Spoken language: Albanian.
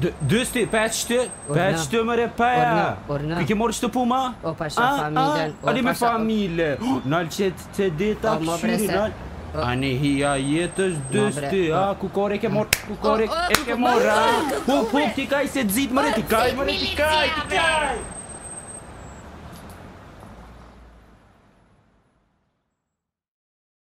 Dësti, peç të, peç të mëre peja Orna, orna Këtë morë që puma? O, pasha familën A, a, ali me familë Nalë që të të ditë a këshyri a jetës dysti, a ku kore ke morë, ku kore ke ke morë, a ku T'i kaj se a ku t'i kaj morë, ti kaj, ti